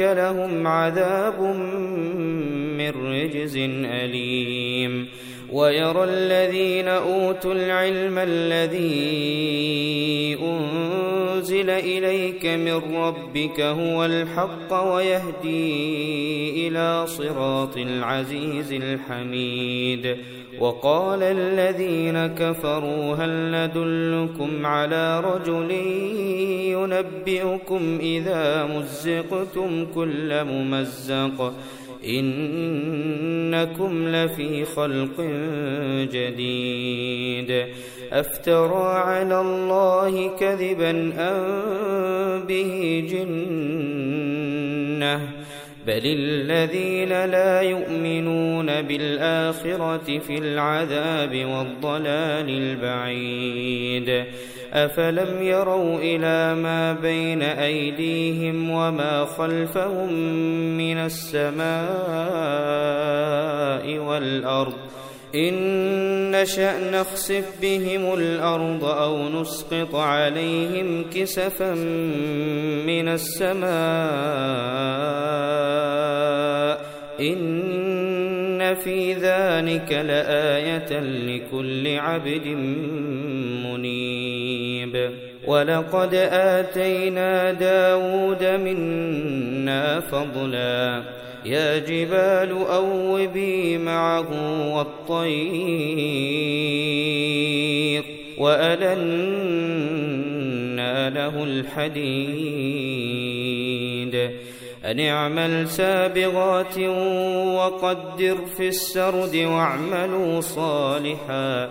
لهم عذاب من رجز أليم ويرى الذين أوتوا العلم الذي أنزل إليك من ربك هو الحق ويهدي إلى صراط العزيز الحميد. وقال الذين كفروا هل ندلكم على رجل ينبئكم إذا مزقتم كل ممزق إنكم لفي خلق جديد. أفترى على الله كذبا أم به جنة. بل الذين لا يؤمنون بالآخرة في العذاب والضلال البعيد. أفلم يروا إلى ما بين أيديهم وما خلفهم من السماء والأرض إن نشأ نخسف بهم الأرض أو نسقط عليهم كسفا من السماء إن في ذلك لآية لكل عبد ولقد آتينا داود منا فضلا. يا جبال أوبي معه والطير وألنا له الحديد. أن اعمل سابغات وقدر في السرد واعملوا صالحا.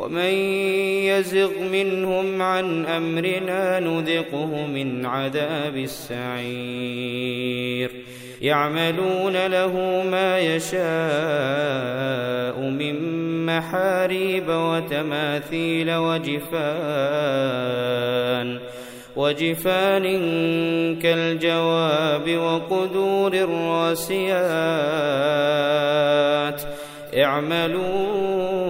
ومن يزغ منهم عن أمرنا نذقه من عذاب السعير. يعملون له ما يشاء من محاريب وتماثيل وجفان وجفان كالجواب وقدور الراسيات. اعملوا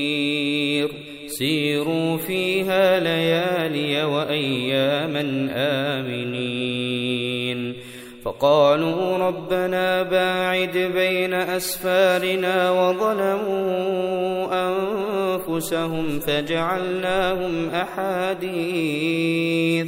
سيروا فيها ليالي وأياما آمنين. فقالوا ربنا باعد بين أسفارنا وظلموا أنفسهم فجعلناهم أحاديث.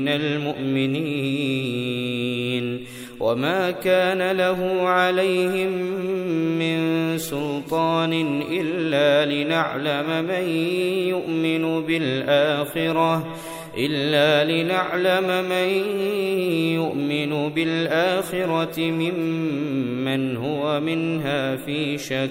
من المؤمنين وما كان له عليهم من سلطان إلا لنعلم من يؤمن بالآخرة إلا لنعلم من يؤمن بالآخرة ممن هو منها في شك.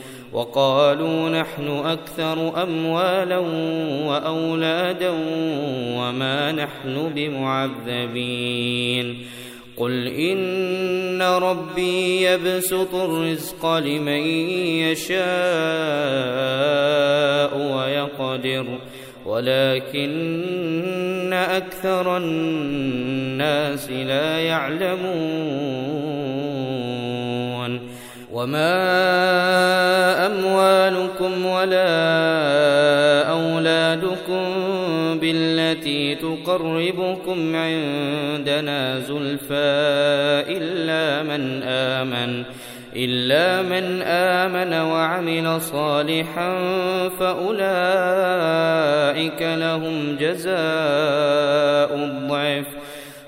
وقالوا نحن أكثر أموالا وأولادا وما نحن بمعذبين. قل إن ربي يبسط الرزق لمن يشاء ويقدر ولكن أكثر الناس لا يعلمون. وما أموالكم ولا أولادكم بالتي تقربكم عندنا زلفى إلا من آمن إلا من آمن وعمل صالحا فأولئك لهم جزاء الضعف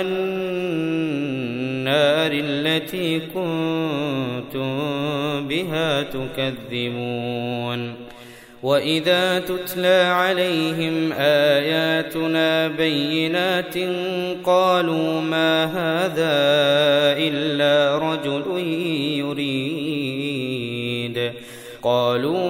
النار التي كنتم بها تكذبون. وإذا تتلى عليهم آياتنا بينات قالوا ما هذا إلا رجل يريد. قالوا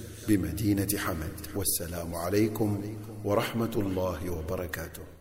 بمدينة حمد. والسلام عليكم ورحمة الله وبركاته.